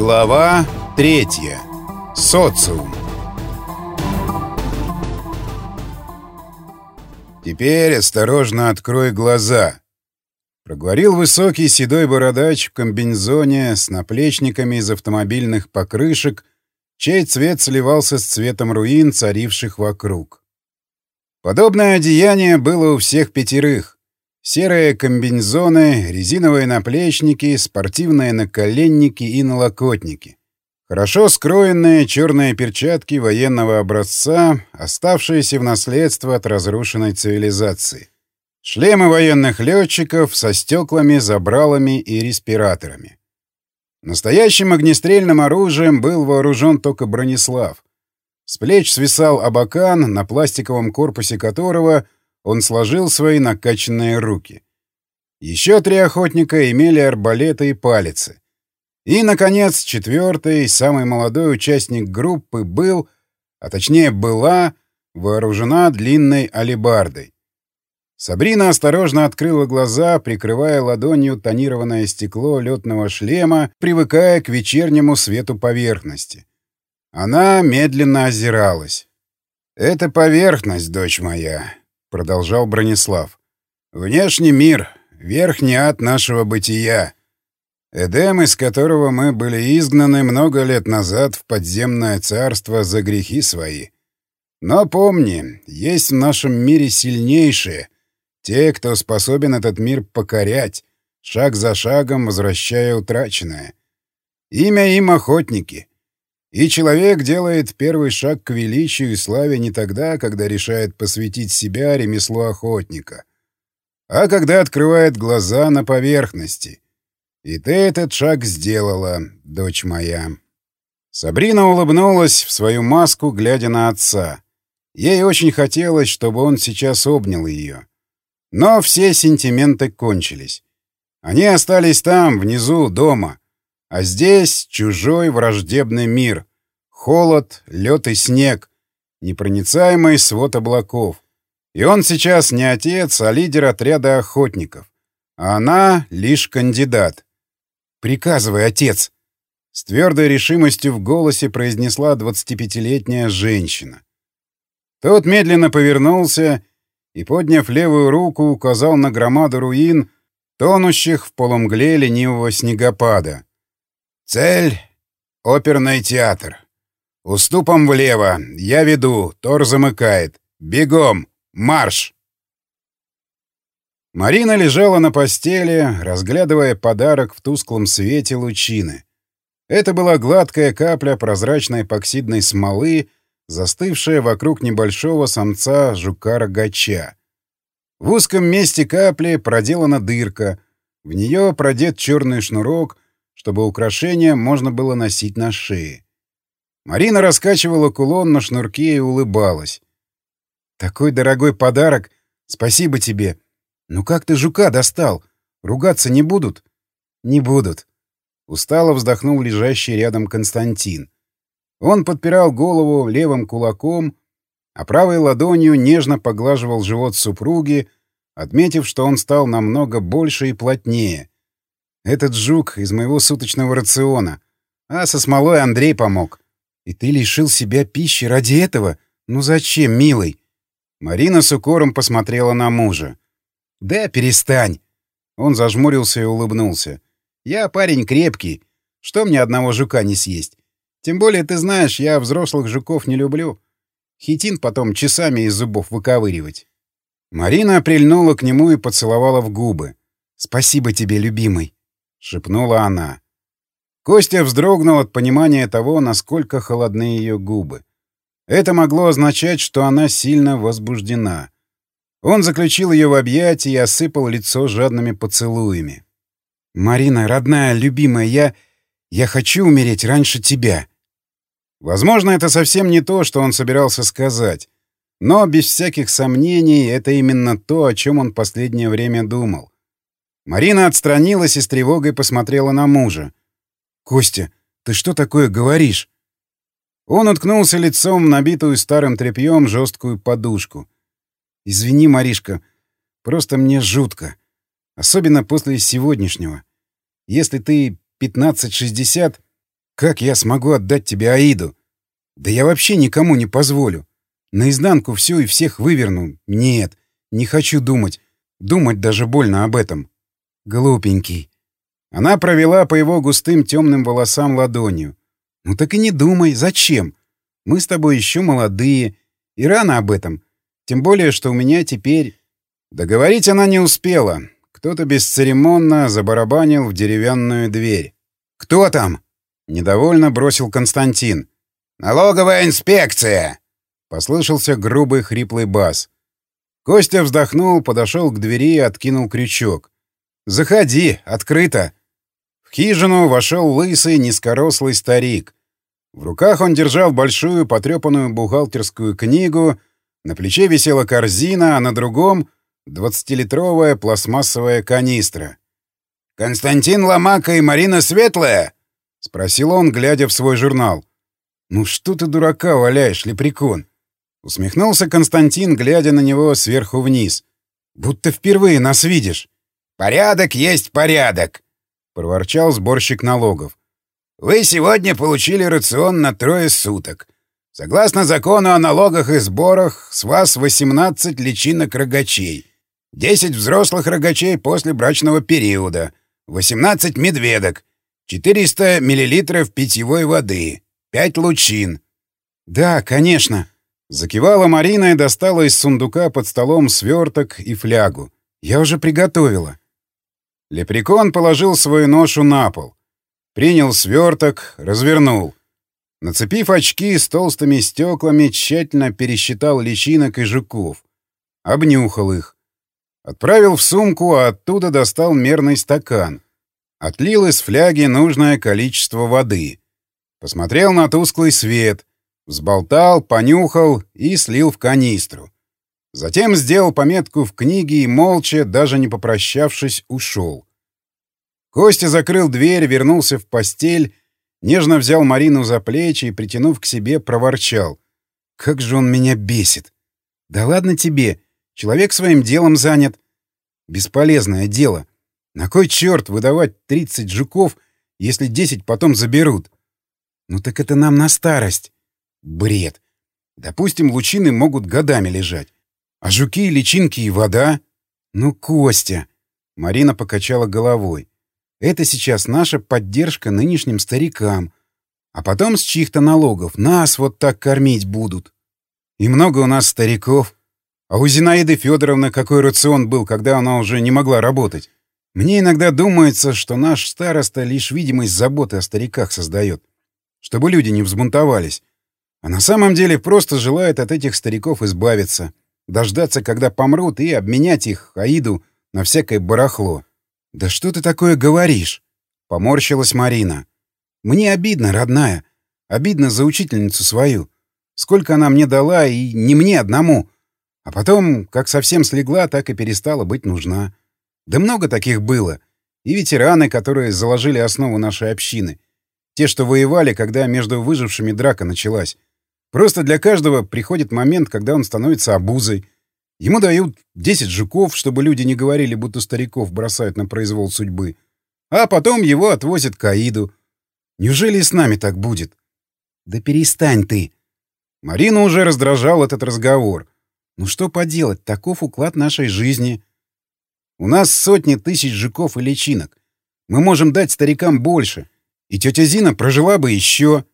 Глава третья. Социум. «Теперь осторожно открой глаза», — проговорил высокий седой бородач в комбинезоне с наплечниками из автомобильных покрышек, чей цвет сливался с цветом руин, царивших вокруг. Подобное одеяние было у всех пятерых. Серые комбинезоны, резиновые наплечники, спортивные наколенники и налокотники. Хорошо скроенные черные перчатки военного образца, оставшиеся в наследство от разрушенной цивилизации. Шлемы военных летчиков со стеклами, забралами и респираторами. Настоящим огнестрельным оружием был вооружен только Бронислав. С плеч свисал абакан, на пластиковом корпусе которого — он сложил свои накачанные руки. Еще три охотника имели арбалеты и палицы. И, наконец, четвертый, самый молодой участник группы был, а точнее была, вооружена длинной алебардой. Сабрина осторожно открыла глаза, прикрывая ладонью тонированное стекло летного шлема, привыкая к вечернему свету поверхности. Она медленно озиралась. «Это поверхность, дочь моя. — продолжал Бронислав. «Внешний мир, верхний ад нашего бытия. Эдем, из которого мы были изгнаны много лет назад в подземное царство за грехи свои. Но помни, есть в нашем мире сильнейшие, те, кто способен этот мир покорять, шаг за шагом возвращая утраченное. Имя им — охотники. И человек делает первый шаг к величию и славе не тогда, когда решает посвятить себя ремеслу охотника, а когда открывает глаза на поверхности. И ты этот шаг сделала, дочь моя. Сабрина улыбнулась в свою маску, глядя на отца. Ей очень хотелось, чтобы он сейчас обнял ее. Но все сентименты кончились. Они остались там, внизу, дома. А здесь чужой враждебный мир. Холод, лед и снег. Непроницаемый свод облаков. И он сейчас не отец, а лидер отряда охотников. А она лишь кандидат. «Приказывай, отец!» С твердой решимостью в голосе произнесла 25-летняя женщина. Тот медленно повернулся и, подняв левую руку, указал на громаду руин, тонущих в полумгле ленивого снегопада. Цель — оперный театр. Уступом влево. Я веду. Тор замыкает. Бегом. Марш! Марина лежала на постели, разглядывая подарок в тусклом свете лучины. Это была гладкая капля прозрачной эпоксидной смолы, застывшая вокруг небольшого самца жука-рогача. В узком месте капли проделана дырка, в нее продет черный шнурок — чтобы украшение можно было носить на шее. Марина раскачивала кулон на шнурке и улыбалась. «Такой дорогой подарок! Спасибо тебе! Ну как ты жука достал? Ругаться не будут?» «Не будут», — устало вздохнул лежащий рядом Константин. Он подпирал голову левым кулаком, а правой ладонью нежно поглаживал живот супруги, отметив, что он стал намного больше и плотнее, этот жук из моего суточного рациона. А со смолой Андрей помог. И ты лишил себя пищи ради этого? Ну зачем, милый?» Марина с укором посмотрела на мужа. «Да перестань!» Он зажмурился и улыбнулся. «Я парень крепкий. Что мне одного жука не съесть? Тем более, ты знаешь, я взрослых жуков не люблю. Хитин потом часами из зубов выковыривать». Марина прильнула к нему и поцеловала в губы. «Спасибо тебе, любимый. — шепнула она. Костя вздрогнул от понимания того, насколько холодны ее губы. Это могло означать, что она сильно возбуждена. Он заключил ее в объятия и осыпал лицо жадными поцелуями. «Марина, родная, любимая, я... я хочу умереть раньше тебя». Возможно, это совсем не то, что он собирался сказать. Но, без всяких сомнений, это именно то, о чем он последнее время думал. Марина отстранилась и с тревогой посмотрела на мужа. «Костя, ты что такое говоришь?» Он уткнулся лицом в набитую старым тряпьем жесткую подушку. «Извини, Маришка, просто мне жутко. Особенно после сегодняшнего. Если ты 15-60, Как я смогу отдать тебе Аиду? Да я вообще никому не позволю. Наизнанку все и всех выверну. Нет, не хочу думать. Думать даже больно об этом. Глупенький. Она провела по его густым темным волосам ладонью. Ну так и не думай, зачем? Мы с тобой еще молодые, и рано об этом. Тем более, что у меня теперь... Договорить она не успела. Кто-то бесцеремонно забарабанил в деревянную дверь. «Кто там?» — недовольно бросил Константин. «Налоговая инспекция!» — послышался грубый хриплый бас. Костя вздохнул, подошел к двери и откинул крючок. «Заходи, открыто!» В хижину вошел лысый, низкорослый старик. В руках он держал большую потрепанную бухгалтерскую книгу, на плече висела корзина, а на другом — двадцатилитровая пластмассовая канистра. «Константин Ломака и Марина Светлая?» — спросил он, глядя в свой журнал. «Ну что ты дурака валяешь, лепрекон?» Усмехнулся Константин, глядя на него сверху вниз. «Будто впервые нас видишь». «Порядок есть порядок», — проворчал сборщик налогов. «Вы сегодня получили рацион на трое суток. Согласно закону о налогах и сборах, с вас 18 личинок рогачей, 10 взрослых рогачей после брачного периода, 18 медведок, 400 миллилитров питьевой воды, 5 лучин». «Да, конечно», Закивала Марина и достала из сундука под столом сверток и флягу. «Я уже приготовила». Лепрекон положил свою ношу на пол. Принял сверток, развернул. Нацепив очки с толстыми стеклами, тщательно пересчитал личинок и жуков. Обнюхал их. Отправил в сумку, а оттуда достал мерный стакан. Отлил из фляги нужное количество воды. Посмотрел на тусклый свет. Взболтал, понюхал и слил в канистру. Затем сделал пометку в книге и, молча, даже не попрощавшись, ушел. Костя закрыл дверь, вернулся в постель, нежно взял Марину за плечи и, притянув к себе, проворчал. «Как же он меня бесит!» «Да ладно тебе! Человек своим делом занят!» «Бесполезное дело. На кой черт выдавать 30 жуков, если 10 потом заберут?» «Ну так это нам на старость!» Бред. Допустим, лучины могут годами лежать. А жуки, личинки и вода? Ну, Костя. Марина покачала головой. Это сейчас наша поддержка нынешним старикам. А потом с чьих-то налогов нас вот так кормить будут. И много у нас стариков. А у Зинаиды Федоровны какой рацион был, когда она уже не могла работать. Мне иногда думается, что наш староста лишь видимость заботы о стариках создает. Чтобы люди не взбунтовались. А на самом деле просто желает от этих стариков избавиться, дождаться, когда помрут, и обменять их, Аиду, на всякое барахло. «Да что ты такое говоришь?» — поморщилась Марина. «Мне обидно, родная. Обидно за учительницу свою. Сколько она мне дала, и не мне одному. А потом, как совсем слегла, так и перестала быть нужна. Да много таких было. И ветераны, которые заложили основу нашей общины. Те, что воевали, когда между выжившими драка началась. Просто для каждого приходит момент, когда он становится обузой. Ему дают 10 жуков, чтобы люди не говорили, будто стариков бросают на произвол судьбы. А потом его отвозят к Аиду. Неужели и с нами так будет? Да перестань ты. Марину уже раздражал этот разговор. Ну что поделать, таков уклад нашей жизни. У нас сотни тысяч жуков и личинок. Мы можем дать старикам больше. И тетя Зина прожила бы еще.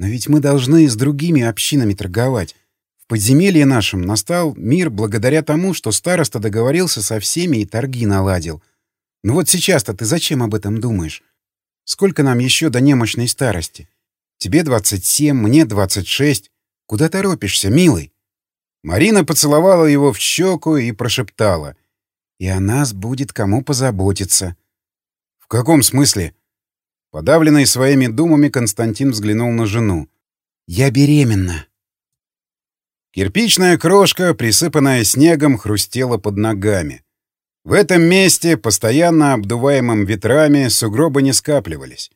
Но ведь мы должны с другими общинами торговать. В подземелье нашем настал мир благодаря тому, что староста договорился со всеми и торги наладил. Ну вот сейчас-то ты зачем об этом думаешь? Сколько нам еще до немощной старости? Тебе 27, мне 26. Куда торопишься, милый? Марина поцеловала его в щеку и прошептала. И о нас будет кому позаботиться. В каком смысле? Подавленный своими думами, Константин взглянул на жену. «Я беременна». Кирпичная крошка, присыпанная снегом, хрустела под ногами. В этом месте, постоянно обдуваемым ветрами, сугробы не скапливались.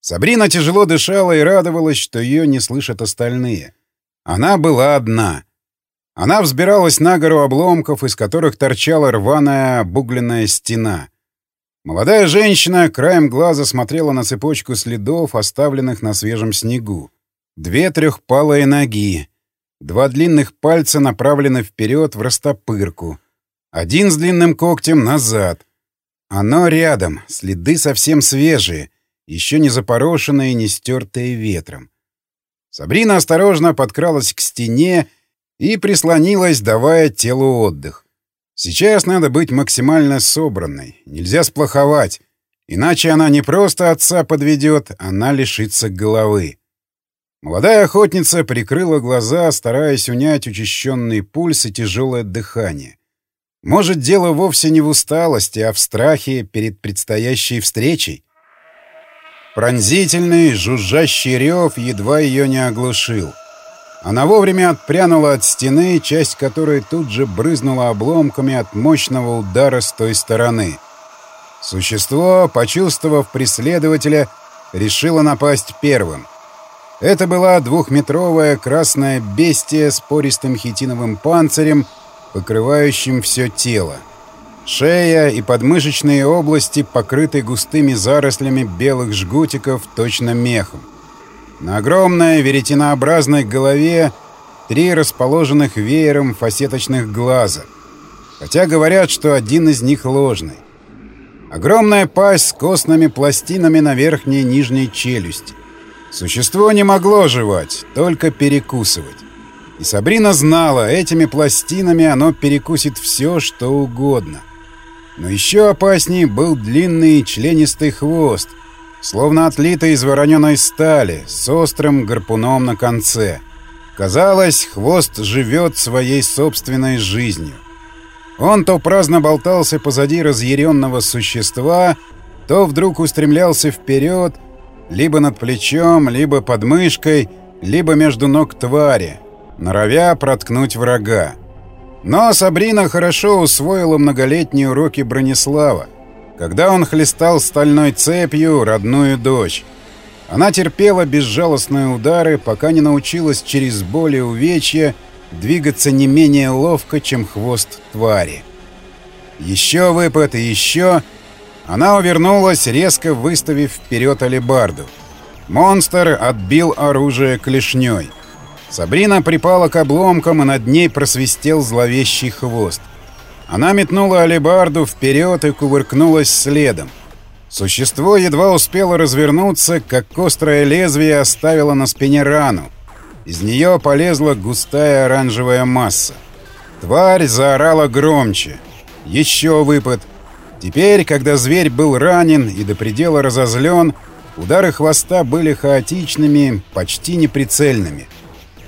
Сабрина тяжело дышала и радовалась, что ее не слышат остальные. Она была одна. Она взбиралась на гору обломков, из которых торчала рваная обугленная стена. Молодая женщина краем глаза смотрела на цепочку следов, оставленных на свежем снегу. Две трехпалые ноги. Два длинных пальца направлены вперед в растопырку. Один с длинным когтем назад. Оно рядом, следы совсем свежие, еще не запорошенные, не стертые ветром. Сабрина осторожно подкралась к стене и прислонилась, давая телу отдых. Сейчас надо быть максимально собранной, нельзя сплоховать, иначе она не просто отца подведет, она лишится головы. Молодая охотница прикрыла глаза, стараясь унять учащенный пульс и тяжелое дыхание. Может, дело вовсе не в усталости, а в страхе перед предстоящей встречей? Пронзительный, жужжащий рев едва ее не оглушил. Она вовремя отпрянула от стены, часть которой тут же брызнула обломками от мощного удара с той стороны. Существо, почувствовав преследователя, решило напасть первым — это была двухметровая красная бестия с пористым хитиновым панцирем, покрывающим все тело. Шея и подмышечные области покрыты густыми зарослями белых жгутиков, точно мехом. На огромной веретенообразной голове три расположенных веером фасеточных глаза. Хотя говорят, что один из них ложный. Огромная пасть с костными пластинами на верхней и нижней челюсти. Существо не могло жевать, только перекусывать. И Сабрина знала, этими пластинами оно перекусит все, что угодно. Но еще опаснее был длинный членистый хвост, словно отлитый из вороненой стали, с острым гарпуном на конце. Казалось, хвост живет своей собственной жизнью. Он то праздно болтался позади разъяренного существа, то вдруг устремлялся вперед, либо над плечом, либо под мышкой, либо между ног твари, норовя проткнуть врага. Но Сабрина хорошо усвоила многолетние уроки Бронислава, когда он хлестал стальной цепью родную дочь. Она терпела безжалостные удары, пока не научилась через боль и увечья двигаться не менее ловко, чем хвост твари. Еще выпад и еще, она увернулась, резко выставив вперед алебарду. Монстр отбил оружие клешней. Сабрина припала к обломкам, и над ней просвистел зловещий хвост. Она метнула алебарду вперед и кувыркнулась следом. Существо едва успело развернуться, как острое лезвие оставило на спине рану. Из нее полезла густая оранжевая масса. Тварь заорала громче. Еще выпад — Теперь, когда зверь был ранен и до предела разозлен, удары хвоста были хаотичными, почти неприцельными.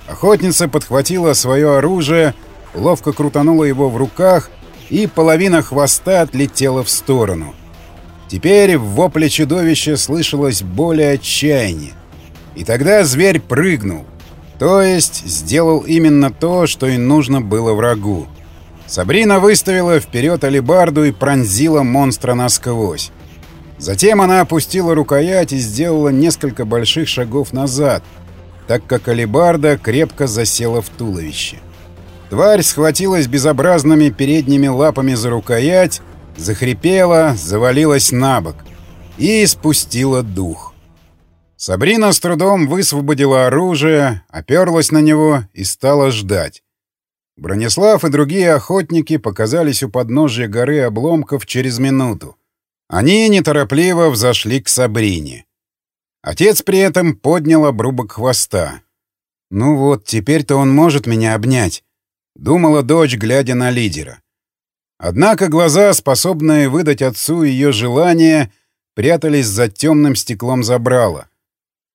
Охотница подхватила свое оружие, ловко крутанула его в руках, и половина хвоста отлетела в сторону. Теперь в вопле чудовища слышалось более отчаяние. И тогда зверь прыгнул. То есть сделал именно то, что и нужно было врагу. Сабрина выставила вперед алебарду и пронзила монстра насквозь. Затем она опустила рукоять и сделала несколько больших шагов назад, так как алебарда крепко засела в туловище. Тварь схватилась безобразными передними лапами за рукоять, захрипела, завалилась на бок и спустила дух. Сабрина с трудом высвободила оружие, оперлась на него и стала ждать. Бронислав и другие охотники показались у подножия горы обломков через минуту. Они неторопливо взошли к Сабрине. Отец при этом поднял обрубок хвоста. «Ну вот, теперь-то он может меня обнять», — думала дочь, глядя на лидера. Однако глаза, способные выдать отцу ее желание, прятались за темным стеклом забрала.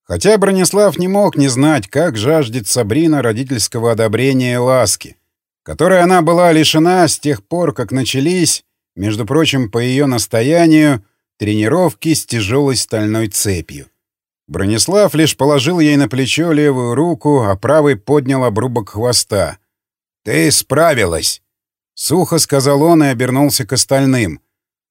Хотя Бронислав не мог не знать, как жаждет Сабрина родительского одобрения и ласки которой она была лишена с тех пор, как начались, между прочим, по ее настоянию, тренировки с тяжелой стальной цепью. Бронислав лишь положил ей на плечо левую руку, а правый поднял обрубок хвоста. «Ты справилась!» — сухо сказал он и обернулся к остальным.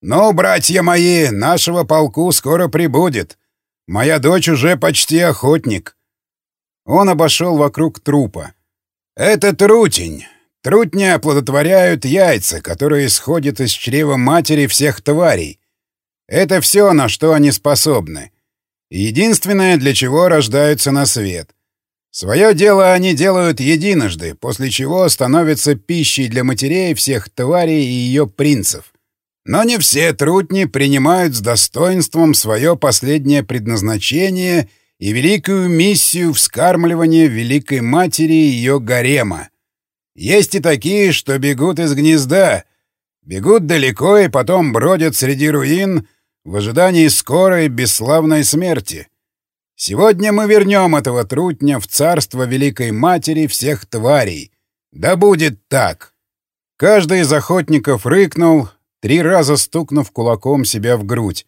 «Ну, братья мои, нашего полку скоро прибудет. Моя дочь уже почти охотник». Он обошел вокруг трупа. «Это трутень. Трутни оплодотворяют яйца, которые исходят из чрева матери всех тварей. Это все, на что они способны. Единственное, для чего рождаются на свет. Свое дело они делают единожды, после чего становятся пищей для матерей всех тварей и ее принцев. Но не все трутни принимают с достоинством свое последнее предназначение и великую миссию вскармливания Великой Матери и ее гарема. Есть и такие, что бегут из гнезда, бегут далеко и потом бродят среди руин в ожидании скорой бесславной смерти. Сегодня мы вернем этого трутня в царство Великой Матери всех тварей. Да будет так!» Каждый из охотников рыкнул, три раза стукнув кулаком себя в грудь.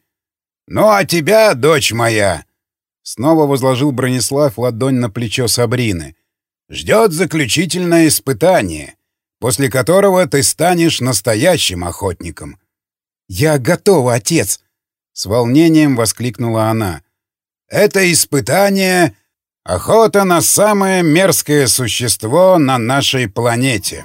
«Ну а тебя, дочь моя!» Снова возложил Бронислав ладонь на плечо Сабрины. «Ждет заключительное испытание, после которого ты станешь настоящим охотником». «Я готова, отец!» — с волнением воскликнула она. Это испытание — охота на самое мерзкое существо на нашей планете.